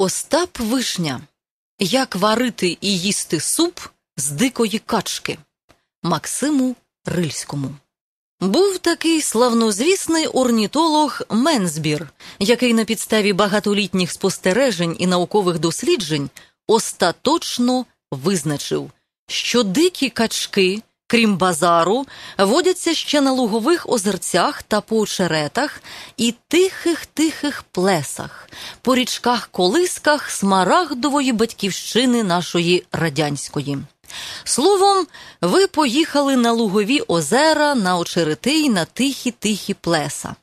Остап Вишня. Як варити і їсти суп з дикої качки Максиму Рильському. Був такий славнозвісний орнітолог Мензбір, який на підставі багатолітніх спостережень і наукових досліджень остаточно визначив, що дикі качки, крім базару, водяться ще на лугових озерцях та по очеретах і тихих-тихих плесах, по річках-колисках смарагдової батьківщини нашої радянської. Словом, ви поїхали на лугові озера, на очерети й на тихі-тихі плеса.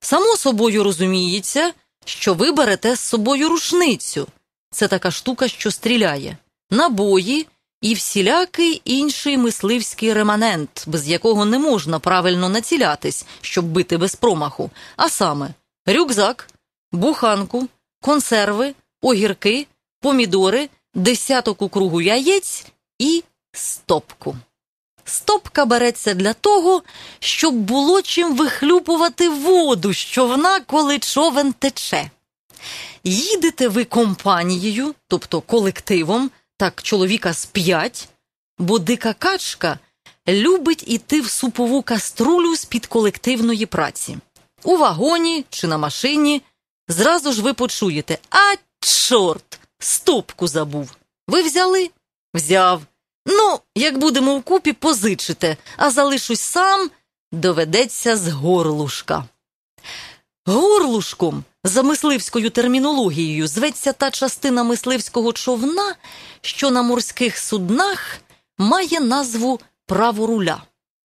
Само собою розуміється, що ви берете з собою рушницю. Це така штука, що стріляє, набої і всілякий інший мисливський реманент, без якого не можна правильно націлятись, щоб бити без промаху, а саме рюкзак, буханку, консерви, огірки, помідори, десяток у кругу яєць і стопку. Стопка береться для того, щоб було чим вихлюпувати воду з човна, коли човен тече. Їдете ви компанією, тобто колективом, так чоловіка з п'ять, бо дика качка любить іти в супову каструлю з-під колективної праці. У вагоні чи на машині зразу ж ви почуєте А, чорт, стопку забув. Ви взяли? Взяв. Ну, як будемо вкупі, позичите, а залишусь сам, доведеться з горлушка. Горлушком, за мисливською термінологією, зветься та частина мисливського човна, що на морських суднах має назву праворуля.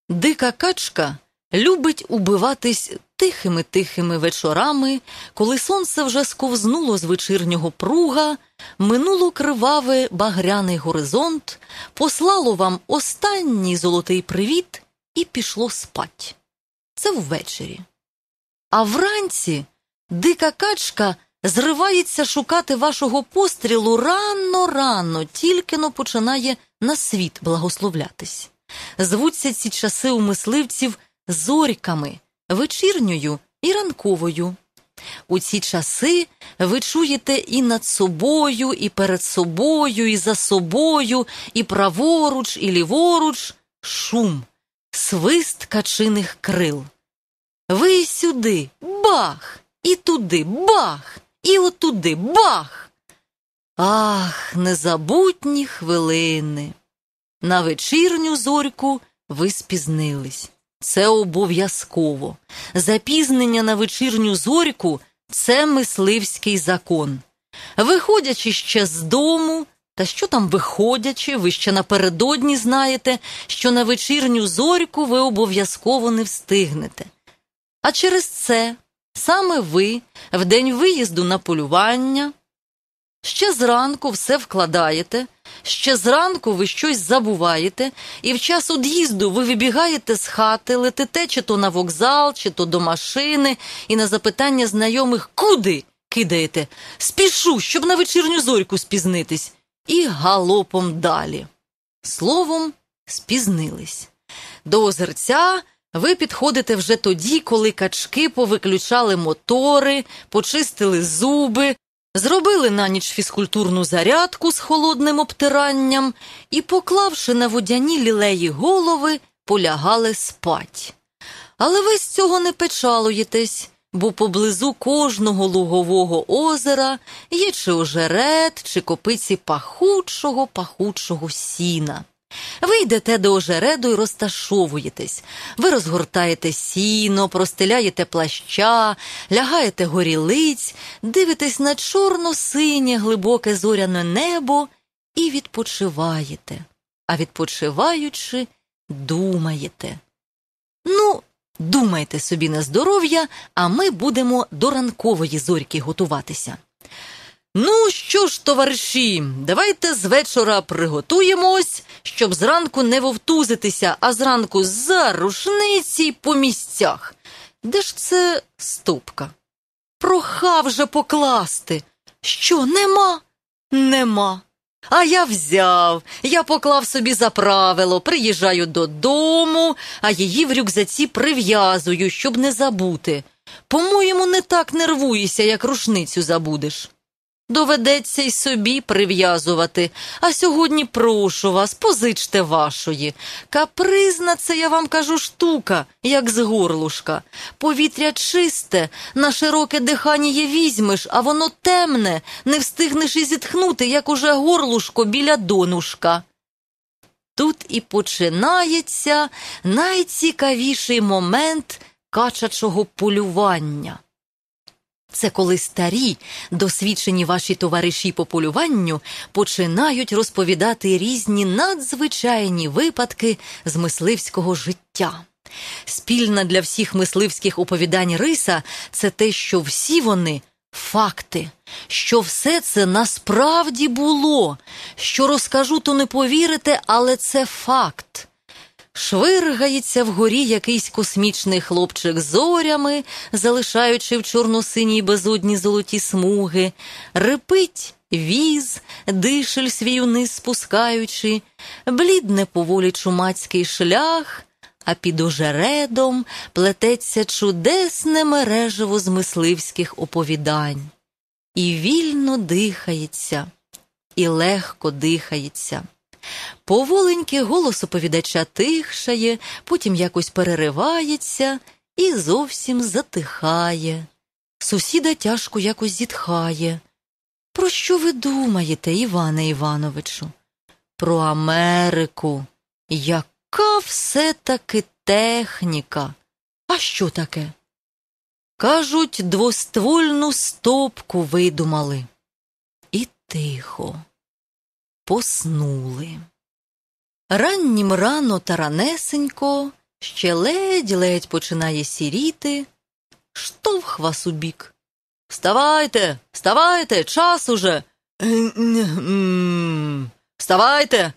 Дика качка любить убиватись тихими-тихими вечорами, коли сонце вже сковзнуло з вечірнього пруга, минуло криваве багряний горизонт, послало вам останній золотий привіт і пішло спать. Це ввечері. А вранці дика качка зривається шукати вашого пострілу рано-рано, тільки но починає на світ благословлятись. Звуться ці часи у мисливців зорьками, вечірньою і ранковою. У ці часи ви чуєте і над собою, і перед собою, і за собою, і праворуч, і ліворуч шум, свист качиних крил. Ви сюди бах, і туди бах, і отуди бах. Ах, незабутні хвилини. На вечірню зорьку ви спізнились. Це обов'язково. Запізнення на вечірню зорьку це мисливський закон. Виходячи ще з дому, та що там виходячи, ви ще напередодні знаєте, що на вечірню зорьку ви обов'язково не встигнете. А через це саме ви, в день виїзду на полювання, ще зранку все вкладаєте, ще зранку ви щось забуваєте, і в час од'їзду ви вибігаєте з хати, летите чи то на вокзал, чи то до машини, і на запитання знайомих куди кидаєте? Спішу, щоб на вечірню зорьку спізнитись, і галопом далі. Словом, спізнились. До озерця ви підходите вже тоді, коли качки повиключали мотори, почистили зуби, зробили на ніч фізкультурну зарядку з холодним обтиранням і, поклавши на водяні лілеї голови, полягали спать. Але ви з цього не печалуєтесь, бо поблизу кожного лугового озера є чи ожерет, чи копиці пахучого пахучого сіна. Ви йдете до ожереду і розташовуєтесь. Ви розгортаєте сіно, простеляєте плаща, лягаєте горілиць, дивитесь на чорно-синє глибоке зоряне небо і відпочиваєте. А відпочиваючи, думаєте. Ну, думайте собі на здоров'я, а ми будемо до ранкової зорьки готуватися. Ну що ж, товариші, давайте з вечора приготуємось, щоб зранку не вовтузитися, а зранку за рушниці по місцях. Де ж це ступка? Прохав же покласти. Що, нема? Нема. А я взяв, я поклав собі за правило, приїжджаю додому, а її в рюкзаці прив'язую, щоб не забути. По-моєму, не так нервуєшся, як рушницю забудеш. Доведеться й собі прив'язувати. А сьогодні прошу вас, позичте вашої. Капризна це, я вам кажу, штука, як з горлушка. Повітря чисте, на широке дихання візьмеш, а воно темне, не встигнеш і зітхнути, як уже горлушко біля донушка. Тут і починається найцікавіший момент качачого полювання. Це коли старі, досвідчені ваші товариші по полюванню починають розповідати різні надзвичайні випадки з мисливського життя. Спільна для всіх мисливських оповідань риса це те, що всі вони факти, що все це насправді було, що розкажу, то не повірите, але це факт. Швиргається вгорі якийсь космічний хлопчик зорями, залишаючи в чорно-синій безодні золоті смуги, рипить віз, дишель свій униз спускаючи, блідне поволі чумацький шлях, а під ожередом плететься чудесне мережево з оповідань. І вільно дихається, і легко дихається. Поволеньки голос оповідача тихшає, потім якось переривається і зовсім затихає. Сусіда тяжко якось зітхає. Про що ви думаєте, Іване Івановичу? Про Америку. Яка все-таки техніка? А що таке? Кажуть, двоствольну стопку видумали. І тихо поснули. Раннім рано та ранесенько, ще ледь-ледь починає сіріти, штовх вас у бік. Вставайте, вставайте, час уже. Вставайте.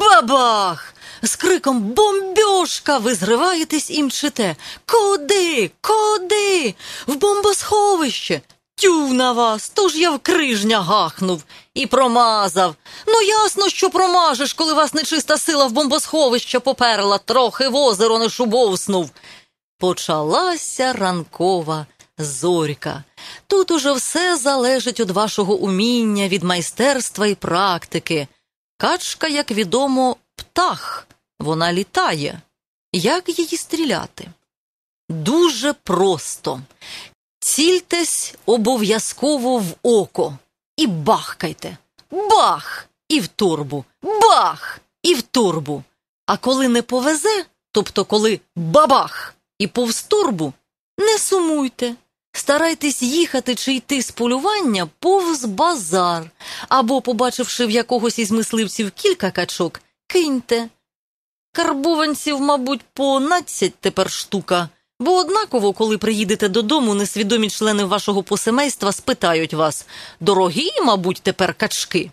Бабах! З криком Бомбьошка! Ви зриваєтесь і мчите. Куди? Куди? В бомбосховище. Тю на вас, то ж я в крижня гахнув і промазав. Ну, ясно, що промажеш, коли вас нечиста сила в бомбосховище поперла, трохи в озеро не шубовснув. Почалася ранкова зорька. Тут уже все залежить від вашого уміння, від майстерства і практики. Качка, як відомо, птах, вона літає. Як її стріляти? Дуже просто. Цільтесь обов'язково в око і бахкайте. Бах! І в турбу, бах! І в турбу. А коли не повезе, тобто коли бабах і повз турбу, не сумуйте. Старайтесь їхати чи йти з полювання повз базар, або, побачивши в якогось із мисливців кілька качок, киньте. Карбованців, мабуть, по надцять тепер штука. Бо однаково, коли приїдете додому, несвідомі члени вашого посемейства спитають вас дорогі, мабуть, тепер качки.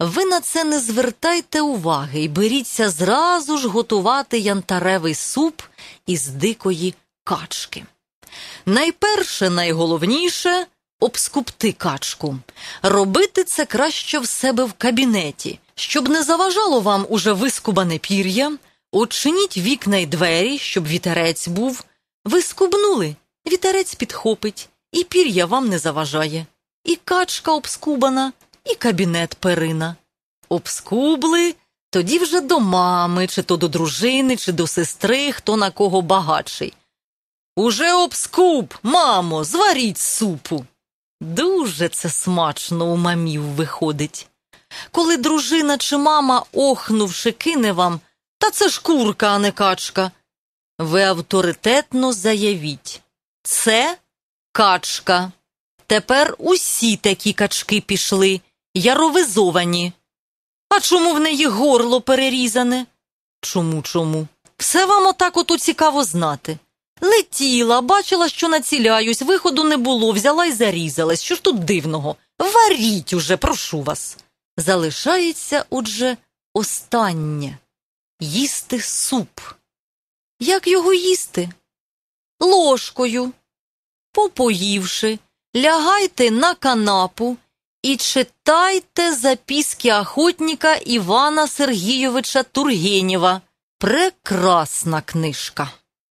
Ви на це не звертайте уваги і беріться зразу ж готувати янтаревий суп із дикої качки. Найперше, найголовніше обскупти качку. Робити це краще в себе в кабінеті, щоб не заважало вам уже вискубане пір'я. Очиніть вікна й двері, щоб вітерець був. Ви скубнули, вітерець підхопить, і пір'я вам не заважає. І качка обскубана, і кабінет перина. Обскубли, тоді вже до мами, чи то до дружини, чи до сестри, хто на кого багатший. Уже обскуб, мамо, зваріть супу. Дуже це смачно у мамів виходить. Коли дружина чи мама, охнувши, кине вам. Та це ж курка, а не качка. Ви авторитетно заявіть. Це качка. Тепер усі такі качки пішли, яровизовані. А чому в неї горло перерізане? Чому, чому? Все вам отак ото цікаво знати. Летіла, бачила, що націляюсь, виходу не було, взяла й зарізалась. Що ж тут дивного? Варіть уже, прошу вас. Залишається, отже, останнє їсти суп. Як його їсти? Ложкою. Попоївши, лягайте на канапу і читайте записки охотника Івана Сергійовича Тургенєва. Прекрасна книжка.